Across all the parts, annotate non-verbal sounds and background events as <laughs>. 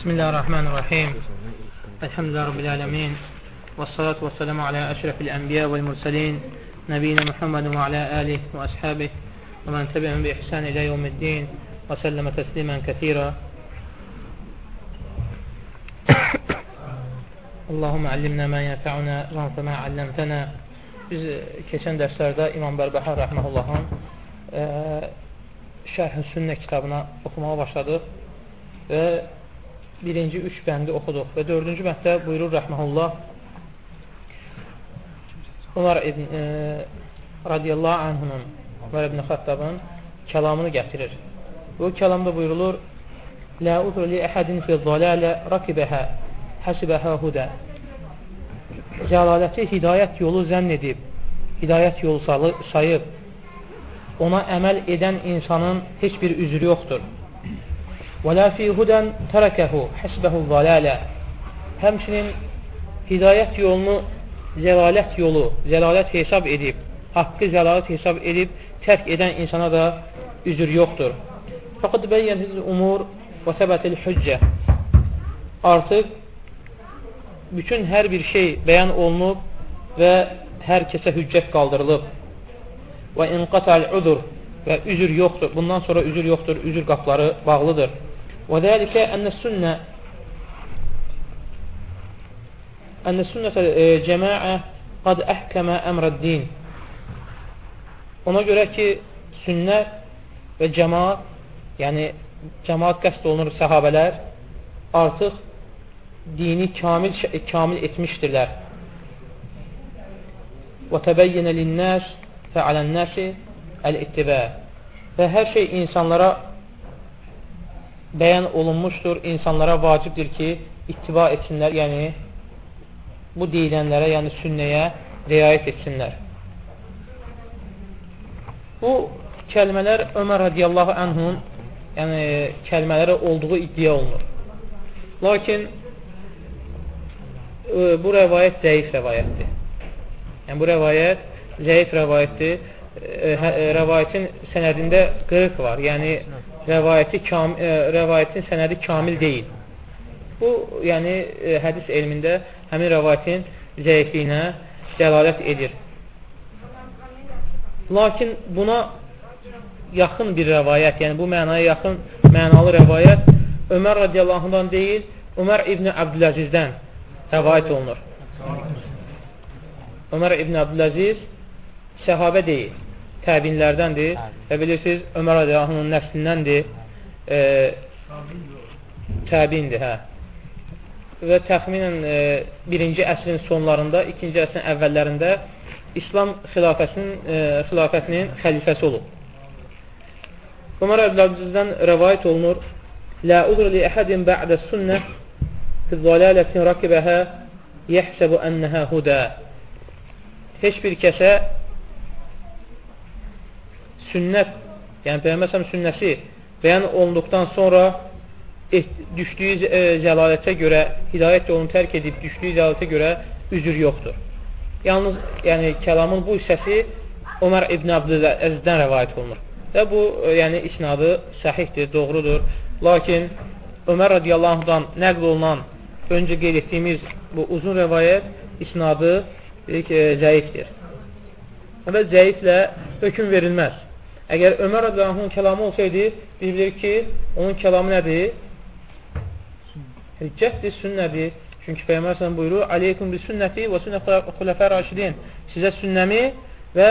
بسم الله الرحمن الرحيم. الحمد لله رب العالمين والصلاة والسلام على أشرف الأنبياء والمرسلين نبينا محمد وعلى آله وأصحابه ومن تبعهم بإحسان إلى يوم الدين وسلم تسليما كثيرا. اللهم علمنا ما ينفعنا وانفعنا علمتنا. Biz keçən dərslərdə İmam Bərbəhər rəhməhullahın Şərh-i Sünnə kitabına oxumağa başladıq və birinci üç bəndi oxuduq və dördüncü bənddə buyurur rəhməhullah Ömər ibn, e, radiyallahu anhunun Ömər ibn Xattabın kəlamını gətirir. Bu kəlamda buyurulur Lə udru li əhədin fi zalalə rakibəhə həsibəhə hudə Cəlaləti hidayət yolu zənn edib, hidayət yolu sayıb, ona əməl edən insanın heç bir üzrü yoxdur. Və la fi hudən tərəkəhu həsbəhu zalalə Həmçinin hidayət yolunu zəlalət yolu, zəlalət hesab edib, haqqı zəlalət hesab edib, tərk edən insana da üzr yoxdur. Fəqad bəyyənhiz umur və səbətil hüccə Artıq bütün hər bir şey bəyan olunub və hər kəsə hüccət qaldırılıb. Və inqatal udur və üzr yoxdur. Bundan sonra üzr yoxdur, üzr qapları bağlıdır. وذلك أن السنة أن السنة cemaə qad əhkəmə əmrəd-din Ona görə ki, sünnət və cəmaat, yəni cəmaat qəsd olunur səhabələr, artıq dini kamil, kamil etmişdirlər. Və təbəyyənə linnəs fəalən-nəsi əl-ittibə və hər şey insanlara bəyan olunmuşdur, insanlara vacibdir ki, ittiba etsinlər, yəni bu deyilənlərə, yəni sünnəyə riayət etsinlər. Bu kəlmələr Ömər radiyallahu anhun yəni kəlmələri olduğu iddia olunur. Lakin e, bu rəvayət zəif rəvayətdir. Yəni bu rəvayət zəif rəvayətdir. E, hə, e, rəvayətin sənədində qırıq var. Yəni rəvayəti kam, e, rəvayətin sənədi kamil deyil. Bu, yəni e, hədis elmində həmin rəvayətin zəifliyinə dəlalət edir. Lakin buna yaxın bir rəvayət, yəni bu mənaya yaxın mənalı rəvayət Ömər radiyallahu deyil, Ömər İbni Abdüləzizdən rəvayət olunur. Ömər İbni Abdüləziz səhabə deyil təbinlərdəndir və bilirsiniz, Ömər Adiyahının nəslindəndir, e, təbindir, hə. Və təxminən e, birinci əsrin sonlarında, ikinci əsrin əvvəllərində İslam xilafəsinin, e, xilafətinin xəlifəsi olub. Ömər Əbdülazizdən rəvayət olunur, Lə udur li əhədin bə'də sünnə fi zalalətin rakibəhə yəhsəbu ənəhə hudə Heç bir kəsə sünnət, yəni Peyğəmbər sünnəsi bəyan olunduqdan sonra et, düşdüyü e, zəlalətə görə, hidayət yolunu tərk edib düşdüyü zəlalətə görə üzür yoxdur. Yalnız yəni kəlamın bu hissəsi Ömər ibn Abdüləzizdən rəvayət olunur. Və bu, e, yəni isnadı səhihdir, doğrudur. Lakin Ömər radiyallahu nəql olunan öncə qeyd etdiyimiz bu uzun rəvayət isnadı e, zəifdir. Və zəiflə hökum verilməz. Əgər Ömər radiyallahu kəlamı olsaydı, biz bilirik ki, onun kəlamı nədir? Hüccətdir, sünnədir. Çünki Peyyəmər sənə buyurur, Aleykum bi sünnəti və sünnə xulafə raşidin. Sizə sünnəmi və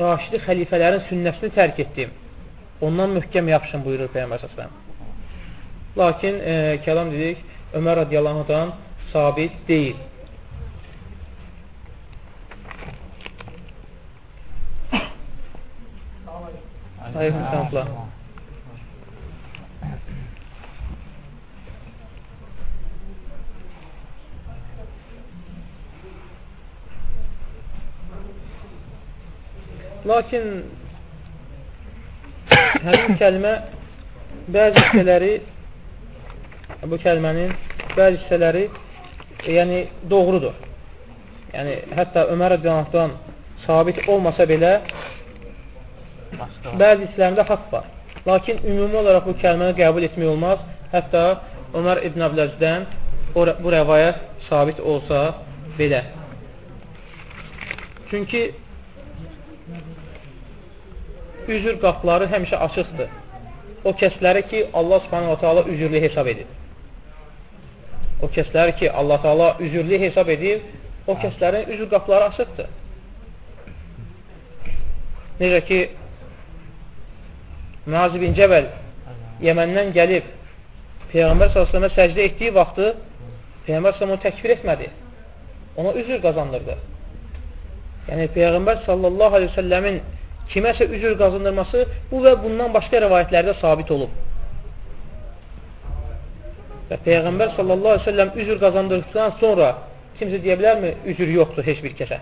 raşidi xəlifələrin sünnəsini tərk etdim. Ondan möhkəm yapışın buyurur Peyyəmər sənə. Lakin e, kəlam dedik, Ömər radiyallahu sabit deyil. Aleyküm selam. Lakin həmin kəlmə bəzi hissələri bu kəlmənin bəzi hissələri yəni doğrudur. Yəni hətta Ömər rəziyallahu sabit olmasa belə Bəzi hisslərində haqq var. Lakin ümumi olaraq bu kəlməni qəbul etmək olmaz. Hətta Ömər İbn Abləzdən bu rəvayət sabit olsa belə. Çünki üzür qapları həmişə açıqdır. O kəsləri ki, Allah subhanahu ta'ala üzürlü hesab edir. O kəsləri ki, Allah ta'ala üzürlü hesab edir, o kəslərin üzür qapları açıqdır. Necə ki, Muaz bin Cəbəl Yəməndən gəlib Peyğəmbər s.ə.və səcdə etdiyi vaxtı Peyğəmbər s.ə.və onu təkfir etmədi. Ona üzür qazandırdı. Yəni, Peyğəmbər səlləmin kiməsə üzür qazandırması bu və bundan başqa rəvayətlərdə sabit olub. Və Peyğəmbər səlləm üzür qazandırdıqdan sonra kimsə deyə bilərmi, üzür yoxdur heç bir kəsə.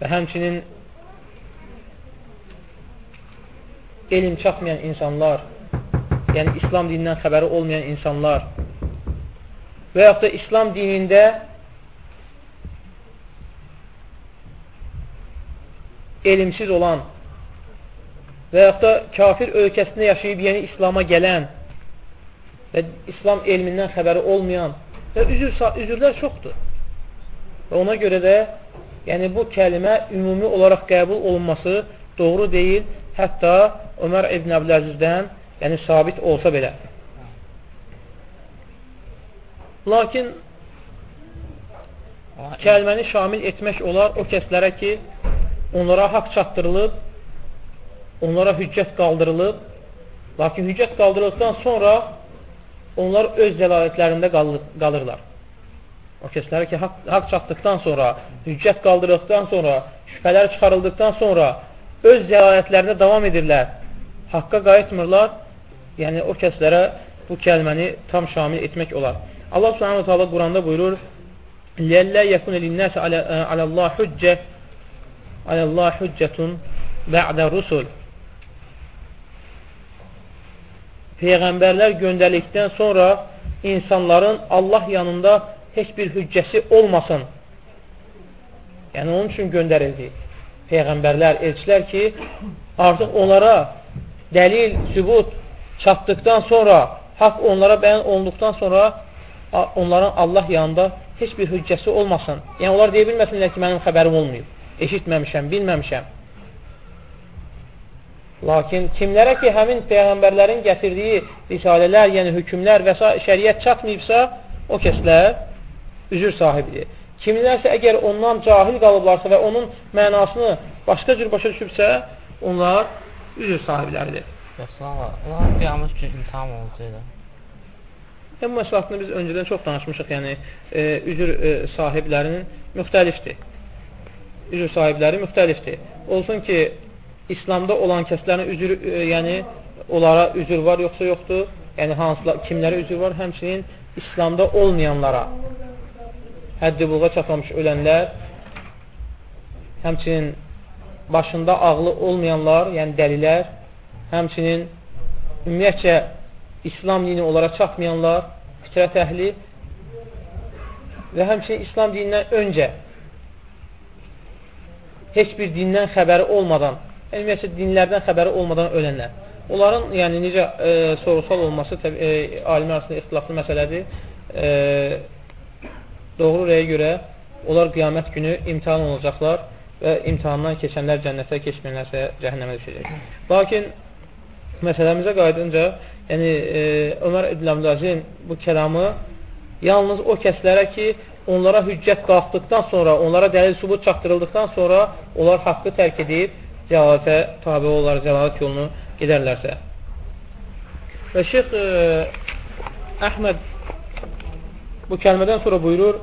Və həmçinin elm çatmayan insanlar, yəni İslam dinindən xəbəri olmayan insanlar və yaxud da İslam dinində elmsiz olan və yaxud da kafir ölkəsində yaşayıb yeni İslama gələn və İslam elmindən xəbəri olmayan və üzür, üzürlər çoxdur. Və ona görə də yəni bu kəlimə ümumi olaraq qəbul olunması doğru deyil. Hətta Ömər ibn Əbdüləzizdən yəni sabit olsa belə. Lakin kəlməni şamil etmək olar o kəslərə ki, onlara haqq çatdırılıb, onlara hüccət qaldırılıb, lakin hüccət qaldırıldıqdan sonra onlar öz zəlalətlərində qalırlar. O kəslərə ki, haqq, haqq çatdıqdan sonra, hüccət qaldırıldıqdan sonra, şübhələr çıxarıldıqdan sonra öz zəlalətlərində davam edirlər, haqqa qayıtmırlar, yəni o kəslərə bu kəlməni tam şamil etmək olar. Allah subhanahu ta'ala Quranda buyurur, Ləllə yəkun linnəsə aləllah hüccə aləllah hüccətun bə'də rusul Peyğəmbərlər göndərildikdən sonra insanların Allah yanında heç bir hüccəsi olmasın. Yəni, onun üçün göndərildi. Peyğəmbərlər, elçilər ki, artıq onlara dəlil, sübut çatdıqdan sonra, haqq onlara bəyan olunduqdan sonra onların Allah yanında heç bir hüccəsi olmasın. Yəni, onlar deyə bilməsinlər ki, mənim xəbərim olmayıb, eşitməmişəm, bilməmişəm. Lakin kimlərə ki, həmin Peyğəmbərlərin gətirdiyi risalələr, yəni hükümlər və şəriət çatmayıbsa, o kəslər üzür sahibidir. Kimlərsə əgər ondan cahil qalıblarsa və onun mənasını başqa cür başa düşübsə, onlar üzür sahibləridir. Onlar qiyamət ki, imtihan olacaqdır. Yəni, məsələsində biz öncədən çox danışmışıq, yəni e, üzür e, sahiblərinin müxtəlifdir. Üzür sahibləri müxtəlifdir. Olsun ki, İslamda olan kəslərin üzür, e, yəni onlara üzür var, yoxsa yoxdur? Yəni hansılar, kimlərə üzür var? Həmçinin İslamda olmayanlara həddi buluğa çatmamış ölənlər, həmçinin başında ağlı olmayanlar, yəni dəlilər, həmçinin ümumiyyətcə İslam dini onlara çatmayanlar, fitrət əhli və həmçinin İslam dinindən öncə heç bir dindən xəbəri olmadan, ümumiyyətcə dinlərdən xəbəri olmadan ölənlər. Onların yəni necə e, sorusal olması təbii, e, alimlər arasında ixtilaflı məsələdir. E, doğru rəyə görə onlar qiyamət günü imtihan olacaqlar və imtihandan keçənlər cənnətə, keçməyənlərsə cəhənnəmə düşəcək. Lakin məsələmizə qaydınca, yəni e, Ömər İbn bu kəlamı yalnız o kəslərə ki, onlara hüccət qalxdıqdan sonra, onlara dəlil subut çatdırıldıqdan sonra onlar haqqı tərk edib cəlalətə tabi olar, cəlalət yolunu gedərlərsə. Və Şeyx e, Əhməd bu kəlmədən sonra buyurur,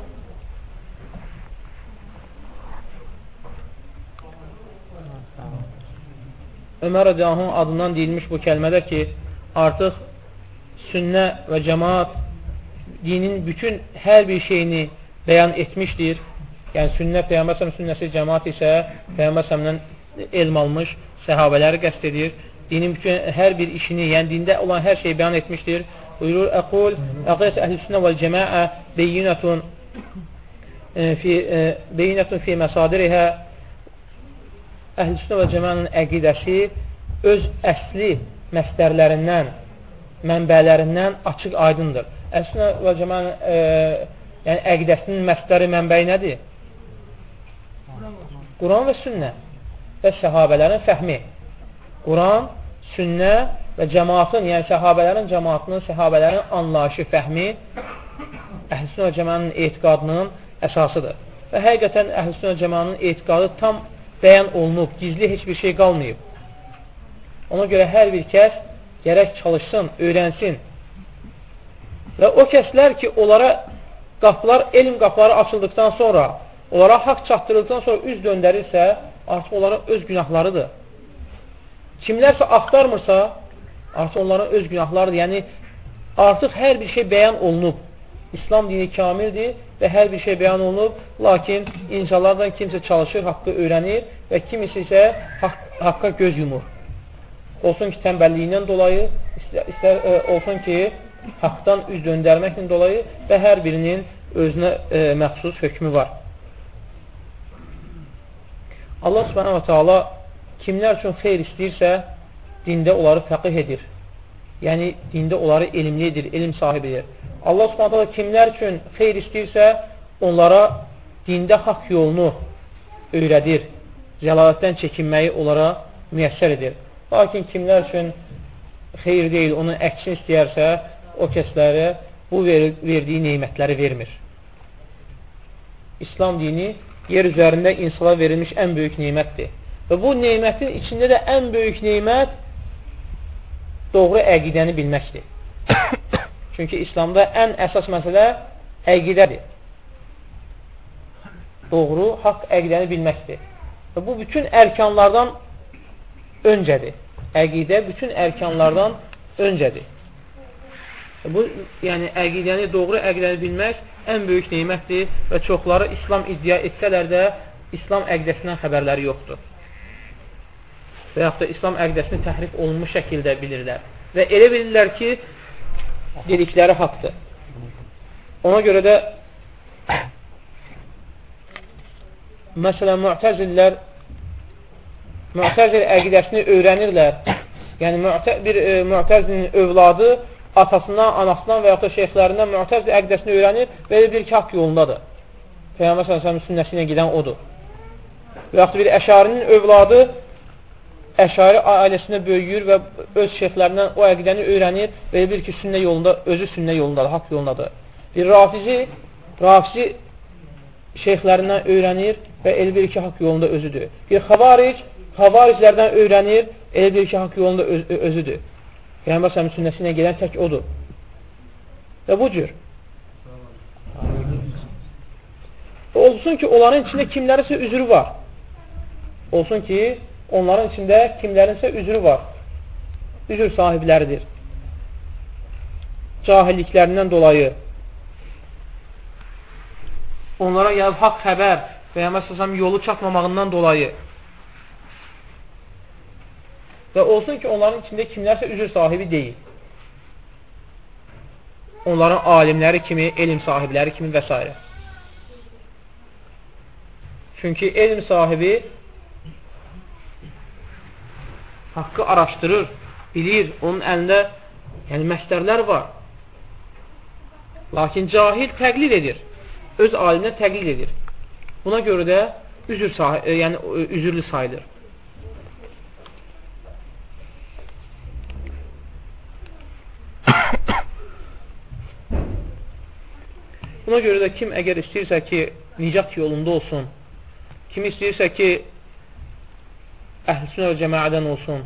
Ömər Rədiyahın adından deyilmiş bu kəlmədə ki, artıq sünnə və cəmaat dinin bütün hər bir şeyini bəyan etmişdir. Yəni, sünnə, Peyyəməsəm sünnəsi cəmaat isə Peyyəməsəmdən elm almış, səhabələri qəst edir. Dinin bütün hər bir işini, yəni dində olan hər şeyi bəyan etmişdir. Buyurur, Əqul, əqiyyət əhl-i sünnə vəl cəmaə beyyinətun e, fi, e, beyyinətun fi məsadirihə əhl-i sünnə və cəmanın əqidəsi öz əsli məstərlərindən mənbələrindən açıq aydındır. Əslində və cəmənin e, yəni əqidəsinin məsləri mənbəyi nədir? Quran və sünnə və səhabələrin fəhmi. Quran, sünnə və cəmaatın, yəni səhabələrin cəmaatının, səhabələrin anlayışı, fəhmi əhlüsünə və cəmanın etiqadının əsasıdır. Və həqiqətən əhlüsünə və cəmanın etiqadı tam bəyan olunub, gizli heç bir şey qalmayıb. Ona görə hər bir kəs gərək çalışsın, öyrənsin. Və o kəslər ki, onlara qapılar, elm qapıları açıldıqdan sonra, onlara haqq çatdırıldıqdan sonra üz döndərirsə, artıq onların öz günahlarıdır. Kimlərsə axtarmırsa, artıq onların öz günahlarıdır. Yəni, artıq hər bir şey bəyan olunub. İslam dini kamildir və hər bir şey bəyan olunub, lakin insanlardan kimsə çalışır, haqqı öyrənir və kimisi isə haqq, haqqa göz yumur. Olsun ki, tənbəlliyindən dolayı, istər, istər e, olsun ki, haqdan üz döndərməklə dolayı və hər birinin özünə e, məxsus hökmü var. Allah subhanahu wa ta'ala kimlər üçün xeyr istəyirsə, dində onları fəqih edir. Yəni, dində onları elmlidir, elm sahibidir. Allah subhanahu wa ta'ala kimlər üçün xeyr istəyirsə, onlara dində haqq yolunu öyrədir. Zəlalətdən çəkinməyi onlara müyəssər edir. Lakin kimlər üçün xeyr deyil, onun əksini istəyərsə, o kəslərə bu ver verdiyi neymətləri vermir. İslam dini yer üzərində insana verilmiş ən böyük neymətdir. Və bu neymətin içində də ən böyük neymət doğru əqidəni bilməkdir. <coughs> Çünki İslamda ən əsas məsələ əqidədir. Doğru, haqq əqidəni bilməkdir. Və bu bütün ərkanlardan öncədir. Əqidə bütün ərkanlardan öncədir. Bu, yəni əqidəni, doğru əqidəni bilmək ən böyük neymətdir və çoxları İslam iddia etsələr də İslam əqidəsindən xəbərləri yoxdur. Və yaxud da İslam əqidəsini təhrif olunmuş şəkildə bilirlər. Və elə bilirlər ki, dedikləri haqdır. Ona görə də <coughs> məsələn, müətəzillər müətəzil əqidəsini öyrənirlər. Yəni, müətə, bir e, müətəzilin övladı atasından, anasından və yaxud da şeyxlərindən müətəzil əqidəsini öyrənir və elə bir ki, haqq yolundadır. Peyyambər s.ə.v sünnəsi ilə gedən odur. Və yaxud bir əşarinin övladı əşari ailəsində böyüyür və öz şeyxlərindən o əqidəni öyrənir və bir ki, sünnə yolunda, özü sünnə yolundadır, haqq yolundadır. Bir rafizi, rafizi şeyxlərindən öyrənir və elə bir ki, haqq yolunda özüdür. Bir xavaric xavariclərdən öyrənir, elə bir ki, haqq yolunda öz, özüdür. Peyyambər səmin sünnəsi ilə gedən tək odur. Və bu cür. Olsun ki, onların içində kimlərinsə üzrü var. Olsun ki, onların içində kimlərinsə üzrü var. Üzr sahibləridir. Cahilliklərindən dolayı. Onlara gəlib haqq xəbər və ya yolu çatmamağından dolayı Və olsun ki, onların içində kimlərsə üzr sahibi deyil. Onların alimləri kimi, elm sahibləri kimi və s. Çünki elm sahibi haqqı araşdırır, bilir, onun əlində yəni məstərlər var. Lakin cahil təqlid edir, öz aliminə təqlid edir. Buna görə də üzr, yəni, üzürlü sayılır. Buna görə də kim əgər istəyirsə ki, nicat yolunda olsun, kim istəyirsə ki, əhlüsünə və cəmaədən olsun,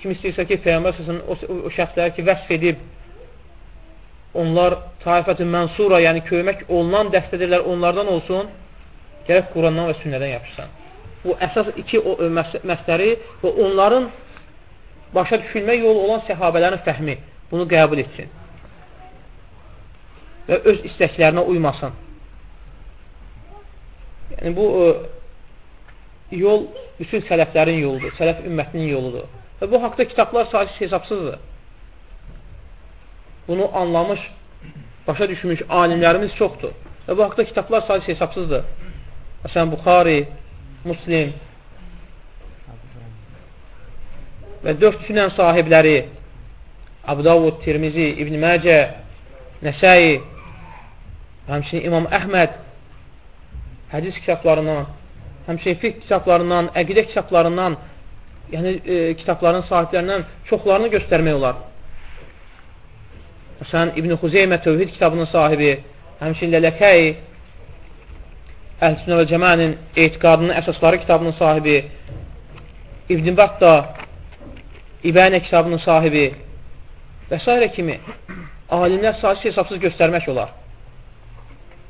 kim istəyirsə ki, Peyyambər səsin o, o şəxsləri ki, vəsf edib, onlar taifətin mənsura, yəni kömək olunan dəstədirlər, onlardan olsun, gərək Qurandan və sünnədən yapışsan. Bu əsas iki o, məsləri və onların başa düşülmə yolu olan səhabələrin fəhmi bunu qəbul etsin və öz istəklərinə uymasın. Yəni, bu e, yol bütün sələflərin yoludur, sələf ümmətinin yoludur. Və bu haqda kitablar sadəcə hesabsızdır. Bunu anlamış, başa düşmüş alimlərimiz çoxdur. Və bu haqda kitablar sadəcə hesabsızdır. Məsələn, Buxari, Muslim və dörd sünən sahibləri Abu Davud, Tirmizi, İbn Məcə, Nəsəyi, həmçinin İmam Əhməd hədis kitablarından, həmçinin fiqh kitablarından, əqidə kitablarından, yəni e, kitabların sahiblərindən çoxlarını göstərmək olar. Məsələn, İbn Xuzeymə Tövhid kitabının sahibi, həmçinin Lələkəyi, Əhl-Sünnə və Cəmənin etiqadının əsasları kitabının sahibi, İbn Batta, İbənə kitabının sahibi və s. kimi alimlər sahibi hesabsız göstərmək olar.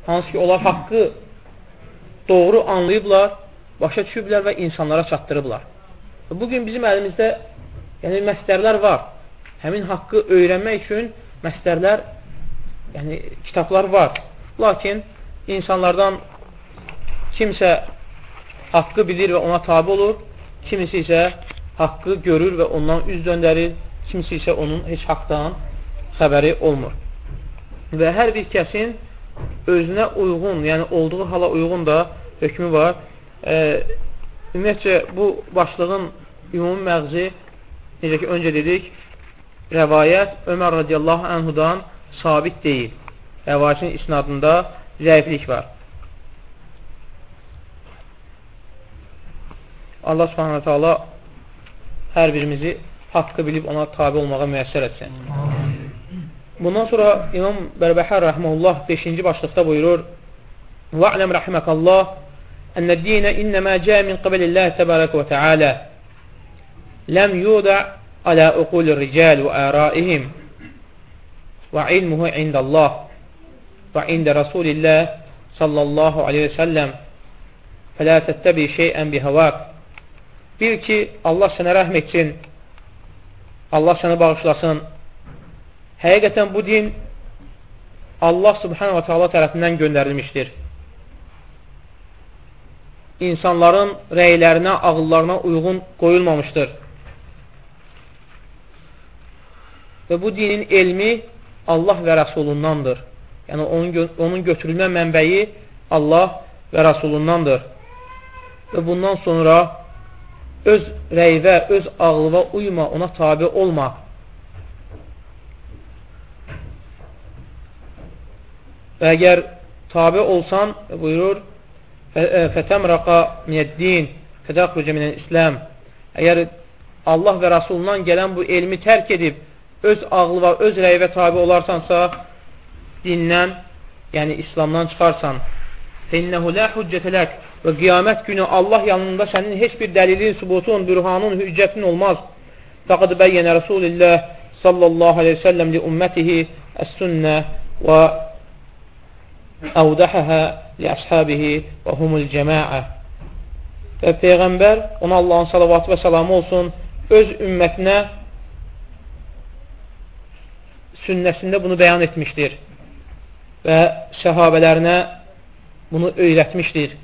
Hansı ki, onlar haqqı doğru anlayıblar, başa düşüblər və insanlara çatdırıblar. Bugün bizim əlimizdə yəni, məstərlər var. Həmin haqqı öyrənmək üçün məstərlər, yəni kitablar var. Lakin insanlardan kimsə haqqı bilir və ona tabi olur, kimisi isə haqqı görür və ondan üz döndərir, kimisi isə onun heç haqdan xəbəri olmur. Və hər bir kəsin özünə uyğun, yəni olduğu hala uyğun da hökmü var e, ümumiyyətcə, bu başlığın ümumi məğzi, necə ki, öncə dedik, rəvayət Ömər radiyallahu anhudan sabit deyil. Rəvayətin isnadında zəiflik var. Allah subhanətə Allah hər birimizi haqqı bilib ona tabi olmağa müəssər etsin. Bundan sonra İmam Bərbəhər rəhməllah 5-ci başlıqda buyurur: "Və aləm rəhməkallah أَنَّ الدِّينَ إِنَّمَا جَاءَ مِنْ قَبَلِ اللّٰهِ تَبَارَكَ وَتَعَالَى لَمْ يُودَعْ على أقول الرجال وآرائهم وعلمه عند الله وعند رسول الله صلى الله عليه وسلم فلا تتبع شيئا بهواك Bil ki, Allah sənə rəhm etsin, Allah səni bağışlasın. Həqiqətən bu din Allah subhanə və teala tərəfindən göndərilmişdir. İnsanların rəylərinə, ağıllarına uyğun qoyulmamışdır. Və bu dinin elmi Allah və Rəsulundandır. Yəni, onun, onun götürülmə mənbəyi Allah və Rəsulundandır. Və bundan sonra öz rəyvə, öz ağlıva uyma, ona tabi olma. Və əgər tabi olsan, buyurur, fətəmraqa miyyəddin, fədəxrucə minən İslam. Əgər Allah və Rasulundan gələn bu elmi tərk edib, öz ağlı və öz rəyvə tabi olarsansa, dindən, yəni İslamdan çıxarsan. Fənnəhu lə hüccətələk və qiyamət günü Allah yanında sənin heç bir dəlilin, subutun, bürhanın, hüccətin olmaz. Fəqad bəyyənə Rasulillah sallallahu aleyhi ve sellem li ümmətihi əs-sünnə və əvdəhəhə li əshabihi və humul cəmaə. Və Peyğəmbər, ona Allahın salavatı və salamı olsun, öz ümmətinə sünnəsində bunu bəyan etmişdir və səhabələrinə bunu öyrətmişdir.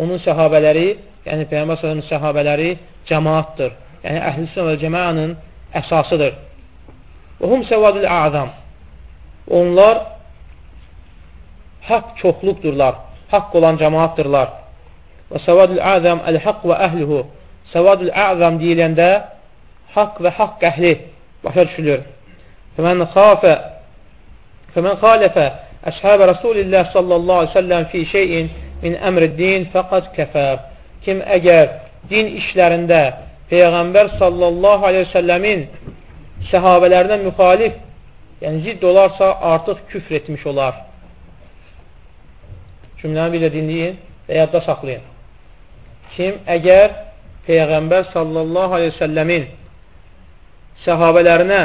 Onun səhabələri, yəni Peyğəmbər sallallahu səhabələri cəmaatdır. Yəni əhl-i və cəmaanın əsasıdır. Və hum səvadül azam. Onlar haqq çoxluqdurlar. Haqq olan cəmaatdırlar. Və səvadül azam əl-haqq və əhlihu. Səvadül azam deyiləndə haqq və haqq əhli başa düşülür. Fəmən xafə Fəmən xalifə əshəbə Rasulillah sallallahu aleyhi ve sellem fi şeyin min əmr din fəqad kəfəb. Kim əgər din işlərində Peyğəmbər sallallahu aleyhi ve sellemin səhabələrinə müxalif, yəni zidd olarsa artıq küfr etmiş olar. Cümləni bir də dinləyin və yadda saxlayın. Kim əgər Peyğəmbər sallallahu aleyhi ve sellemin səhabələrinə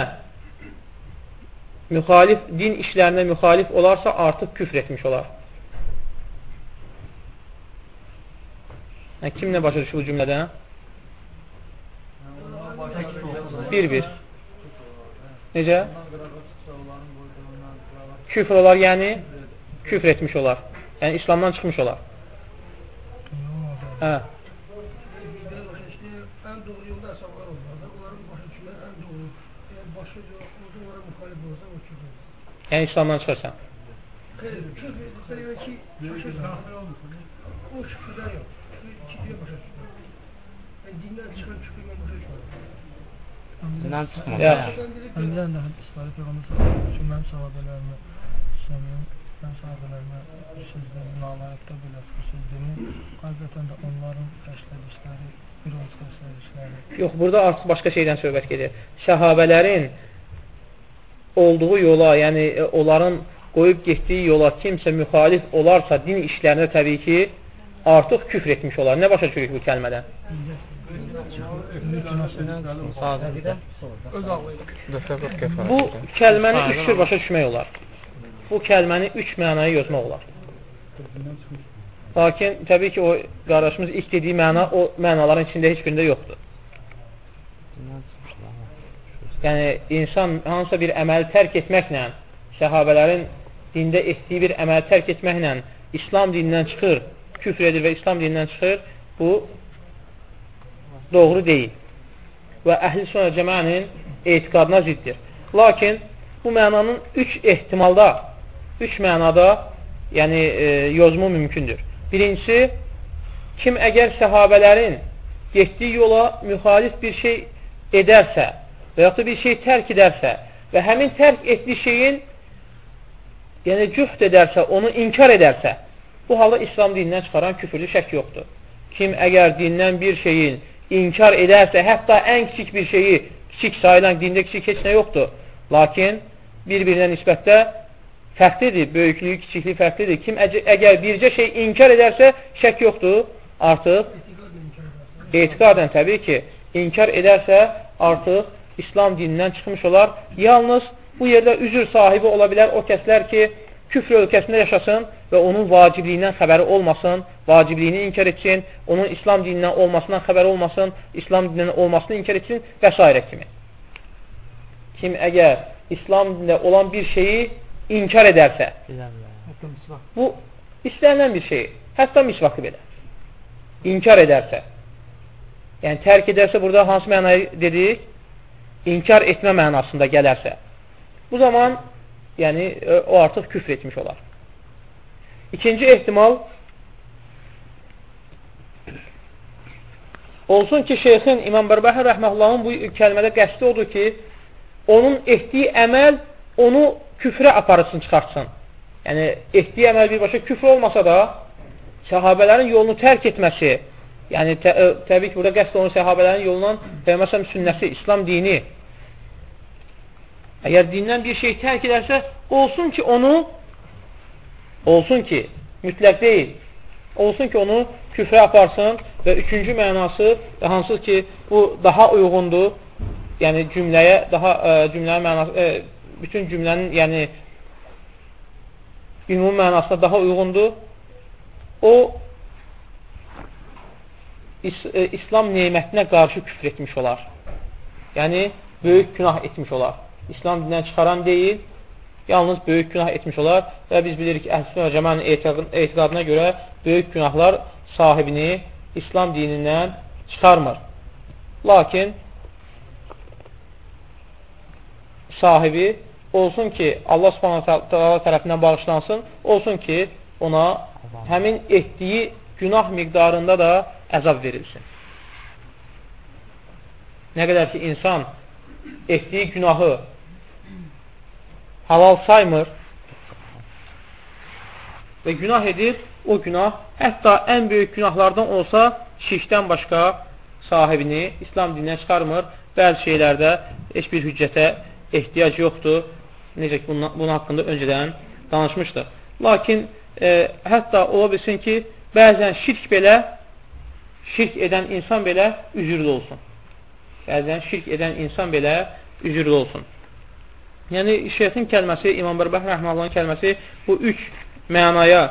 müxalif, din işlərinə müxalif olarsa, artıq küfr etmiş olar. Yəni, kimlə başa düşür bu cümlədən? Bir-bir. Necə? Küfr olar, yəni küfr etmiş olar. Yəni, İslamdan çıxmış olar. Hə. Ən doğru yolda əsablar olmalıdır. Onların başa düşmək ən doğru. Yəni, başa onlara müxalif olsa, o küfür. Yəni, İslamdan çıxırsan. Xeyr, küfür, deyir ki, o küfürdən yox. İki diyə başa düşmək. Yəni, dindən çıxan küfürlə başa düşmək. Dindən çıxmaz. Ya. yəni. Hani bir dənə də hədis var. Peyğəmbər sallallahu əleyhi və səlləm mən sahabələrimə sözlərimi nalayıqda belə sözlərimi həqiqətən də onların qəşlədikləri bir olsa qəşlədikləri Yox, burada artıq başqa şeydən söhbət gedir. Səhabələrin olduğu yola, yəni e, onların qoyub getdiyi yola kimsə müxalif olarsa din işlərində təbii ki, artıq küfr etmiş olar. Nə başa düşürük bu kəlmədən? Bu kəlməni üç cür başa düşmək olar. Bu kəlməni üç mənaya yozmaq olar. Lakin təbii ki, o qardaşımız ilk dediyi məna o mənaların içində heç birində yoxdur. Yəni, insan hansısa bir əməli tərk etməklə, səhabələrin dində etdiyi bir əməli tərk etməklə İslam dinindən çıxır, küfr edir və İslam dinindən çıxır, bu doğru deyil. Və əhl-i sünə cəmənin etiqadına ziddir. Lakin bu mənanın üç ehtimalda, üç mənada yəni e, yozmu mümkündür. Birincisi, kim əgər səhabələrin getdiyi yola müxalif bir şey edərsə və yaxud da bir şey tərk edərsə və həmin tərk etdiyi şeyin yəni cühd edərsə, onu inkar edərsə, bu halda İslam dinindən çıxaran küfürlü şək yoxdur. Kim əgər dindən bir şeyin inkar edərsə, hətta ən kiçik bir şeyi, kiçik sayılan dində kiçik heç nə yoxdur. Lakin bir-birinə nisbətdə fərqlidir, böyüklüyü, kiçikliyi fərqlidir. Kim əgər, bircə şey inkar edərsə, şək yoxdur, artıq etiqadən təbii ki, inkar edərsə, artıq İslam dinindən çıxmış olar. Yalnız bu yerdə üzür sahibi ola bilər o kəslər ki, küfr ölkəsində yaşasın və onun vacibliyindən xəbəri olmasın, vacibliyini inkar etsin, onun İslam dinindən olmasından xəbəri olmasın, İslam dinindən olmasını inkar etsin və s. kimi. Kim əgər İslam dinində olan bir şeyi inkar edərsə, bu istənilən bir şey, hətta misvakı belə, inkar edərsə, yəni tərk edərsə burada hansı mənayı dedik? İnkar etmə mənasında gələrsə, bu zaman yəni o artıq küfr etmiş olar. İkinci ehtimal olsun ki, şeyxin İmam Bərbəhə rəhməhullahın bu kəlmədə qəsdi odur ki, onun etdiyi əməl onu küfrə aparırsın, çıxartsın. Yəni, etdiyi əməl birbaşa küfr olmasa da, səhabələrin yolunu tərk etməsi, yəni tə, ə, təbii ki, burada qəsd onun səhabələrin yolundan Peyğəmbər sünnəsi, İslam dini. Əgər dindən bir şey tərk edərsə, olsun ki, onu olsun ki, mütləq deyil, olsun ki, onu küfrə aparsın və üçüncü mənası, hansı ki, bu daha uyğundur, yəni cümləyə, daha ə, cümlənin mənası, ə, bütün cümlənin, yəni ümumi mənasına daha uyğundur. O İs ə, İslam neymətinə qarşı küfr etmiş olar. Yəni, böyük günah etmiş olar. İslam dindən çıxaran deyil, yalnız böyük günah etmiş olar və biz bilirik ki, əhl-i cəmanın etiqadına görə böyük günahlar sahibini İslam dinindən çıxarmır. Lakin sahibi olsun ki, Allah subhanahu tərəfindən bağışlansın, olsun ki, ona həmin etdiyi günah miqdarında da əzab verilsin. Nə qədər ki, insan etdiyi günahı halal saymır və günah edir, o günah hətta ən böyük günahlardan olsa şirkdən başqa sahibini İslam dinindən çıxarmır. Bəzi şeylərdə heç bir hüccətə ehtiyac yoxdur. Necə ki, bunun, bunun haqqında öncədən danışmışdıq. Lakin e, hətta ola bilsin ki, bəzən şirk belə, şirk edən insan belə üzürlü olsun. Bəzən şirk edən insan belə üzürlü olsun. Yəni, şeyxin kəlməsi, İmam Bərbək Rəhməllahın kəlməsi bu üç mənaya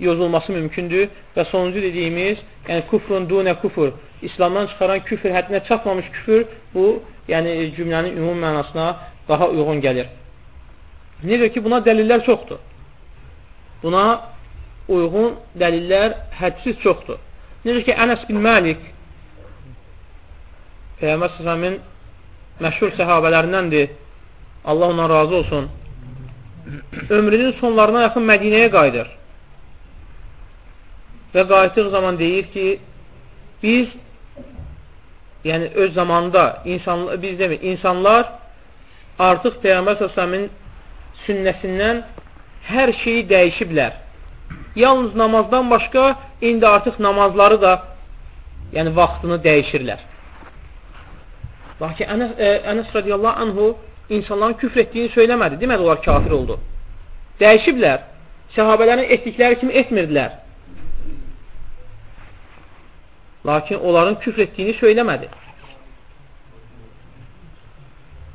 yozulması mümkündür və sonuncu dediyimiz, yəni kufrun dunə kufur, İslamdan çıxaran küfür, həddinə çatmamış küfür, bu, yəni cümlənin ümum mənasına daha uyğun gəlir. Necə ki, buna dəlillər çoxdur. Buna uyğun dəlillər hədsiz çoxdur. Necə ki, Ənəs bin Məlik Peyğəmbər səsəmin məşhur səhabələrindəndir. Allah ondan razı olsun. Ömrünün sonlarına yaxın Mədinəyə qayıdır. Və qayıtdıq zaman deyir ki, biz yəni öz zamanında insanlar, biz demir, insanlar artıq Peyğəmbər s.ə.v-in sünnəsindən hər şeyi dəyişiblər. Yalnız namazdan başqa indi artıq namazları da yəni vaxtını dəyişirlər. Lakin Ənəs, ə, e, Ənəs radiyallahu anhu insanların küfr etdiyini söyləmədi. Demədi onlar kafir oldu. Dəyişiblər. Səhabələrin etdikləri kimi etmirdilər. Lakin onların küfr etdiyini söyləmədi.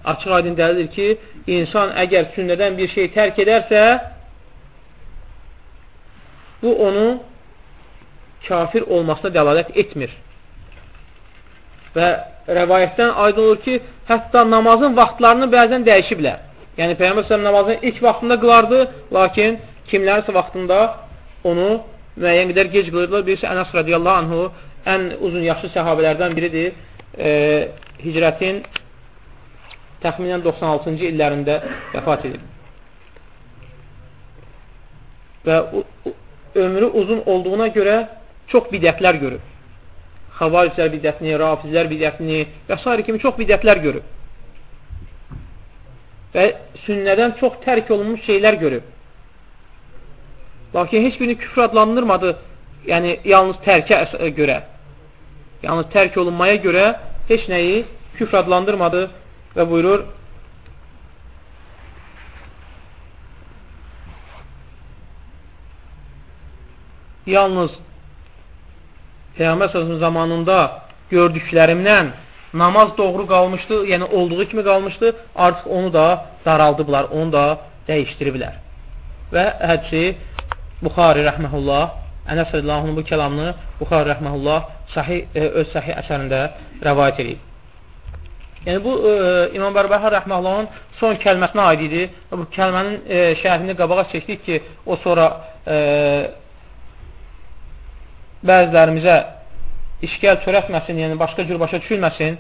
Açıq aydın dəlildir ki, insan əgər sünnədən bir şey tərk edərsə, bu onu kafir olmasına dəlalət etmir. Və rəvayətdən aydın olur ki, hətta namazın vaxtlarını bəzən dəyişiblər. Yəni, Peyyəmbər sələm namazını ilk vaxtında qılardı, lakin kimlərisə vaxtında onu müəyyən qədər gec qılırdılar. Birisi Ənəs radiyallahu anhu ən uzun yaşlı səhabələrdən biridir. E, hicrətin təxminən 96-cı illərində vəfat edib. Və ömrü uzun olduğuna görə çox bidətlər görüb. Xavariclər bidətini, rafizlər bidətini və s. kimi çox bidətlər görüb. Və sünnədən çox tərk olunmuş şeylər görüb. Lakin heç birini küfr adlandırmadı, yəni yalnız tərkə görə. Yalnız tərk olunmaya görə heç nəyi küfr adlandırmadı və buyurur, yalnız Peyğəmbər sözünün zamanında gördüklərimdən namaz doğru qalmışdı, yəni olduğu kimi qalmışdı, artıq onu da daraldıblar, onu da dəyişdiriblər. Və hədsi Buxari rəhməhullah, Ənəs Rədillahının bu kəlamını Buxari rəhməhullah sahih, e, öz sahih əsərində rəvayət edib. Yəni bu e, İmam Bərbəhər rəhməhullahın son kəlməsinə aid idi. Bu kəlmənin e, şərhini qabağa çəkdik ki, o sonra e, bəzilərimizə işgəl törətməsin, yəni başqa cür başa düşülməsin.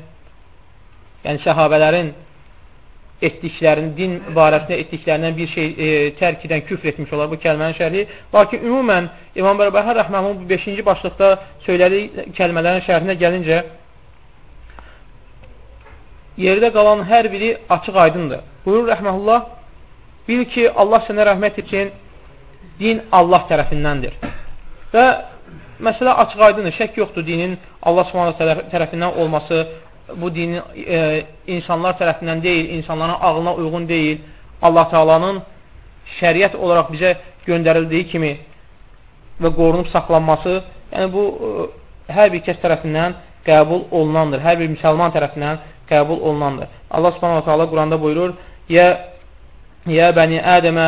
Yəni səhabələrin etdiklərini, din barəsində etdiklərindən bir şey e, tərk edən küfr etmiş olar bu kəlmənin şərhi. Lakin ümumən İmam Bərbəhər Rəhmənin bu 5-ci başlıqda söylədiyi kəlmələrin şərhinə gəlincə yerdə qalan hər biri açıq aydındır. Buyurur Rəhməhullah, bil ki, Allah sənə rəhmət etsin, din Allah tərəfindəndir. Və məsələ açıq aydındır, şək yoxdur dinin Allah subhanə tərəfindən olması, bu dini e, insanlar tərəfindən deyil, insanların ağlına uyğun deyil. Allah Taalanın şəriət olaraq bizə göndərildiyi kimi və qorunub saxlanması, yəni bu e, hər bir kəs tərəfindən qəbul olunandır. Hər bir müsəlman tərəfindən qəbul olunandır. Allah Subhanahu taala Quranda buyurur: "Ya ya bani Ademə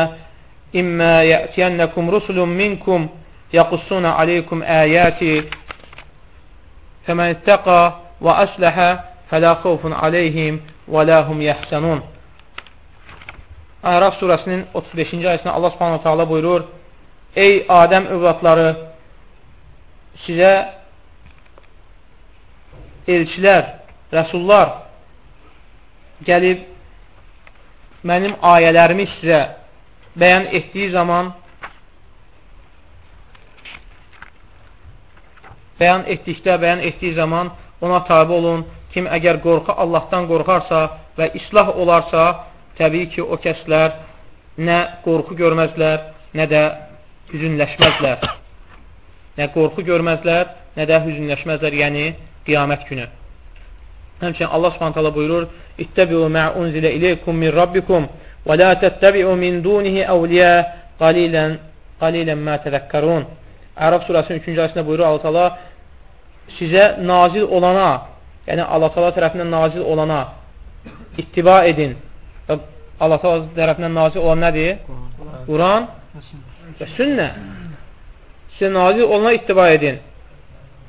imma ya'tiyannakum rusulun minkum yaqussuna alaykum ayati faman ittaqa wa aslaha Fələ xovfun aleyhim və ləhum yəhsənun. Əraf surəsinin 35-ci ayəsində Allah subhanahu ta'ala buyurur, Ey Adəm övladları, sizə elçilər, rəsullar gəlib mənim ayələrimi sizə bəyan etdiyi zaman bəyan etdikdə, bəyan etdiyi zaman ona tabi olun Kim əgər qorxu Allahdan qorxarsa və islah olarsa, təbii ki, o kəslər nə qorxu görməzlər, nə də hüzünləşməzlər. Nə qorxu görməzlər, nə də hüzünləşməzlər, yəni qiyamət günü. Həmçinin Allah subhanətələ buyurur, İttəbiu mə unzilə iləykum min rabbikum və la təttəbiu min dunihi əvliyə qalilən, qalilən mə təzəkkərun. Ərəb surəsinin 3-cü ayəsində buyurur Allah təala sizə nazil olana, yəni Allah təala tərəfindən nazil olana ittiba edin. Allah təala tərəfindən nazil olan nədir? Quran və sünnə. Sizə nazil olana ittiba edin.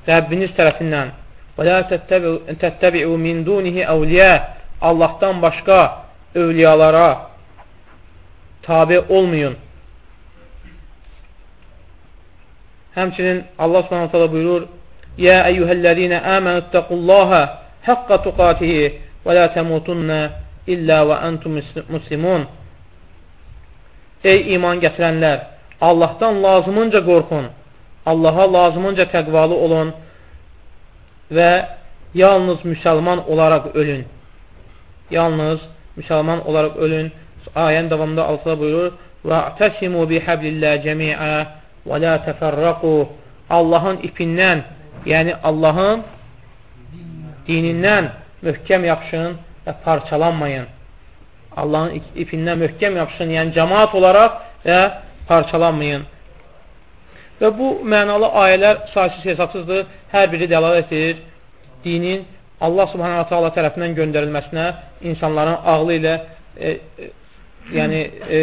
Rəbbiniz tərəfindən. Və la təttəbi'u min dunihi əvliyə Allahdan başqa övliyalara tabi olmayın. Həmçinin Allah subhanahu ta'ala buyurur Yə əyyuhəl-ləzinə əmənu ittaqullaha haqqa tuqatihi və la təmutunna illə və antum muslimun Ey iman gətirənlər Allahdan lazımınca qorxun Allaha lazımınca təqvalı olun və yalnız müsəlman olaraq ölün. Yalnız müsəlman olaraq ölün. Ayənin davamında altıda buyurur, وَاَعْتَسِمُوا بِحَبْلِ اللّٰهِ جَمِيعًا وَلَا تَفَرَّقُوا Allahın ipindən, yəni Allahın dinindən möhkəm yapışın və parçalanmayın. Allahın ipindən möhkəm yapışın, yəni cəmaat olaraq və parçalanmayın. Və bu mənalı ayələr sayısız hesabsızdır. Hər biri dəlalət edir dinin Allah subhanahu ta'ala tərəfindən göndərilməsinə insanların ağlı ilə e, e, yəni e,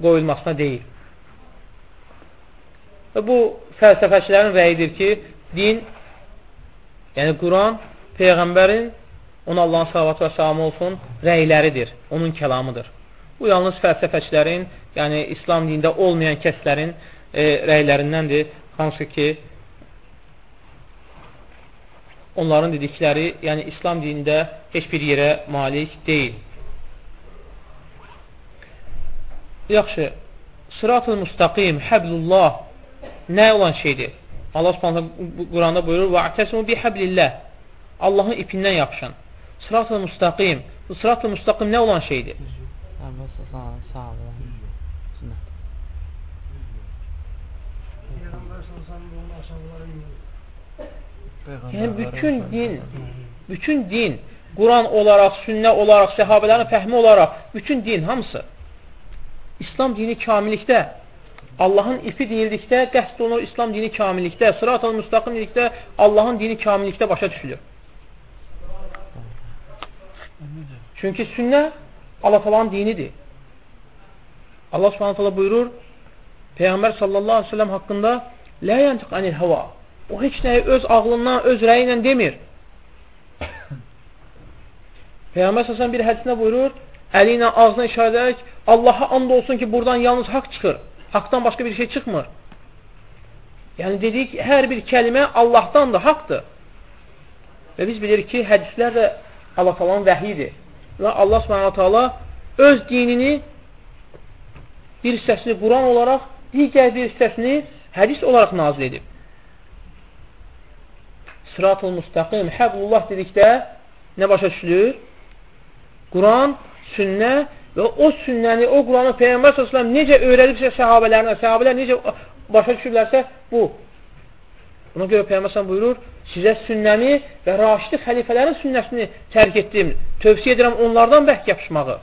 qoyulmasına deyil. Və bu fəlsəfəçilərin rəyidir ki, din, yəni Quran, Peyğəmbərin, ona Allahın salavatı və salamı olsun, rəyləridir, onun kəlamıdır. Bu yalnız fəlsəfəçilərin, yəni İslam dində olmayan kəslərin e, rəylərindəndir. Hansı ki, onların dedikləri, yəni İslam dinində heç bir yerə malik deyil. Yaxşı, sırat-ı müstəqim, həblullah nə olan şeydir? Allah Subhanahu Quranda buyurur: "Və atəsimu bi hablillah." Allahın ipindən yapışın. Sırat-ı müstəqim. Bu sırat-ı müstəqim nə olan şeydir? Yəni bütün din, bütün din, Quran olaraq, sünnə olaraq, səhabələrin fəhmi olaraq, bütün din hamısı İslam dini kamillikdə Allahın ipi deyildikdə, qəsd olunur İslam dini kamillikdə, sırat-ı müstaqim dedikdə, Allahın dini kamillikdə başa düşülür. Çünki sünnə Allah falan dinidir. Allah subhanətələ buyurur, Peyğəmbər sallallahu aleyhi ve sellem haqqında Lə yəntiq anil hava O heç nəyi öz ağlından, öz rəyi ilə demir. <laughs> Peyğəmbər səsən bir hədisində buyurur, əli ilə ağzına işarə edərək, Allaha and olsun ki, buradan yalnız haqq çıxır. Haqdan başqa bir şey çıxmır. Yəni, dedik, hər bir kəlimə Allahdandır, haqdır. Və biz bilirik ki, hədislər də Allah talanın vəhidir. Və Allah subhanətə öz dinini bir hissəsini Quran olaraq, digər bir hissəsini hədis olaraq nazil edib. Sırat-ül müstəqim, həblullah dedikdə nə başa düşülür? Quran, sünnə və o sünnəni, o Quranı Peyğəmbər s.ə.v necə öyrədibsə səhabələrinə, səhabələr necə başa düşürlərsə bu. Buna görə Peyğəmbər s.ə.v buyurur, sizə sünnəmi və raşidi xəlifələrin sünnəsini tərk etdim. Tövsiyə edirəm onlardan bəhk yapışmağı.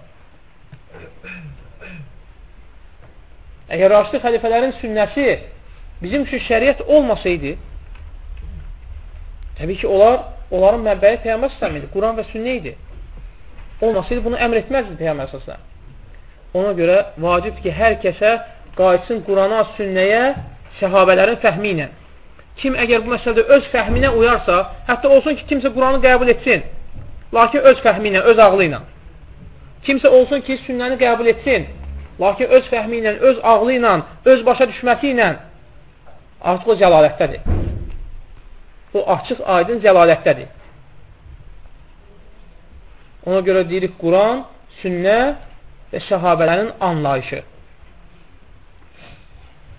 Əgər raşidi xəlifələrin sünnəsi bizim üçün şəriət olmasaydı, Təbii ki, onlar, onların mənbəyi Peyyəmbər səsələm idi. Quran və sünnə idi. Olmasaydı, bunu əmr etməzdi Peyyəmbər səsələm. Ona görə vacibdir ki, hər kəsə qayıtsın Qurana, sünnəyə, səhabələrin fəhmi ilə. Kim əgər bu məsələdə öz fəhminə uyarsa, hətta olsun ki, kimsə Quranı qəbul etsin, lakin öz fəhmi ilə, öz ağlı ilə. Kimsə olsun ki, sünnəni qəbul etsin, lakin öz fəhmi ilə, öz ağlı ilə, öz başa düşməsi ilə artıq o cəlalətdədir o açıq aydın zəlalətdədir. Ona görə deyirik Quran, sünnə və səhabələrin anlayışı.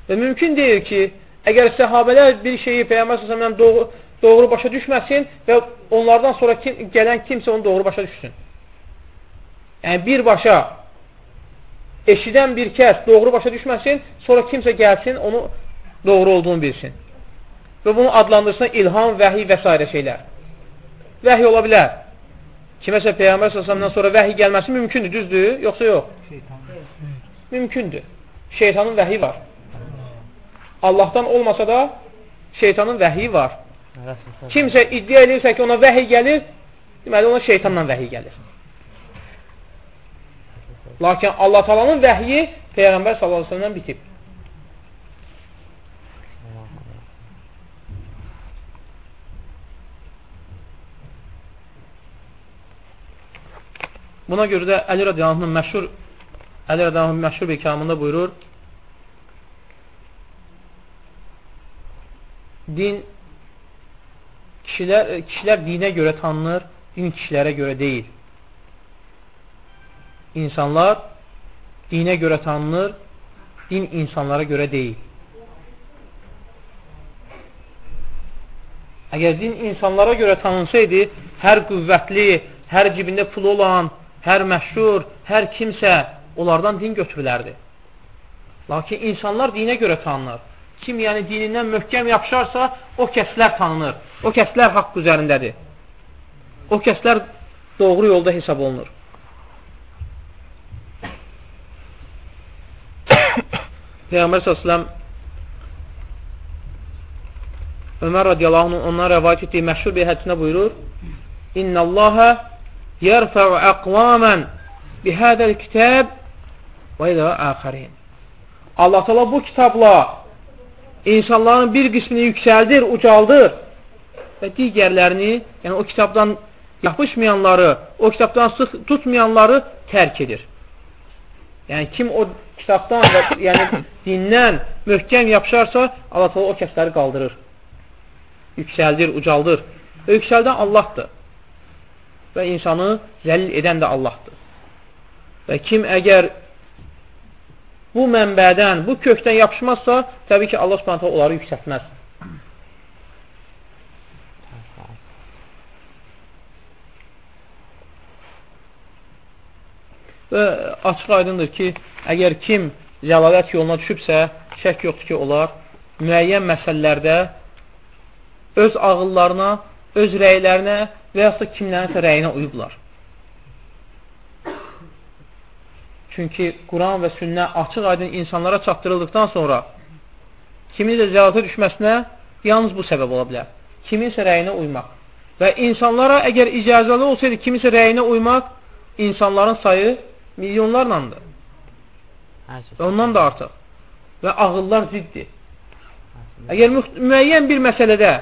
Və mümkün deyil ki, əgər səhabələr bir şeyi Peyyəmbər s.ə.v doğru, doğru başa düşməsin və onlardan sonra kim, gələn kimsə onu doğru başa düşsün. Yəni, birbaşa eşidən bir kəs doğru başa düşməsin, sonra kimsə gəlsin, onu doğru olduğunu bilsin və bunu adlandırsın ilham, vəhi və s. şeylər. Vəhi ola bilər. Kiməsə Peyğəmbər s.ə.v-dən sonra vəhi gəlməsi mümkündür, düzdür, yoxsa yox? Mümkündür. Şeytanın vəhi var. Allahdan olmasa da şeytanın vəhi var. Kimsə iddia edirsə ki, ona vəhi gəlir, deməli ona şeytanla vəhi gəlir. Lakin Allah talanın vəhyi Peyğəmbər s.ə.v-dən bitib. Buna görə də Əli radiyalanının məşhur Əli radiyalanının məşhur bir kamında buyurur din kişilər, kişilər dinə görə tanınır, din kişilərə görə deyil. İnsanlar dinə görə tanınır, din insanlara görə deyil. Əgər din insanlara görə tanınsaydı, hər qüvvətli, hər cibində pulu olan, hər məşhur, hər kimsə onlardan din götürülərdi. Lakin insanlar dinə görə tanınır. Kim yəni dinindən möhkəm yapışarsa, o kəslər tanınır. O kəslər haqq üzərindədir. O kəslər doğru yolda hesab olunur. <coughs> Peyğəmbər s.ə.v Ömər radiyallahu anh ondan rəvayət etdiyi məşhur bir hədisində buyurur İnna Əqvamən bihədəl kitab və ilə əxərin Allah təala bu kitabla insanların bir qismini yüksəldir, ucaldır və digərlərini, yəni o kitabdan yapışmayanları, o kitabdan sıx tutmayanları tərk edir. Yəni kim o kitabdan və yəni dindən möhkəm yapışarsa, Allah təala o kəsləri qaldırır. Yüksəldir, ucaldır. Və yüksəldən Allahdır. Və insanı zəlil edən də Allahdır. Və kim əgər bu mənbədən, bu kökdən yapışmazsa, təbii ki, Allah subhanətə onları yüksətməz. Və açıq aydındır ki, əgər kim zəlalət yoluna düşübsə, şək yoxdur ki, onlar müəyyən məsələlərdə öz ağıllarına, öz rəylərinə və yaxud da kimlərinsə rəyinə uyublar. Çünki Quran və sünnə açıq aydın insanlara çatdırıldıqdan sonra kimin də zəlalətə düşməsinə yalnız bu səbəb ola bilər. Kiminsə rəyinə uymaq. Və insanlara əgər icazəli olsaydı kiminsə rəyinə uymaq, insanların sayı milyonlarlandır. Və ondan da artıq. Və ağıllar ziddir. Əgər müəyyən bir məsələdə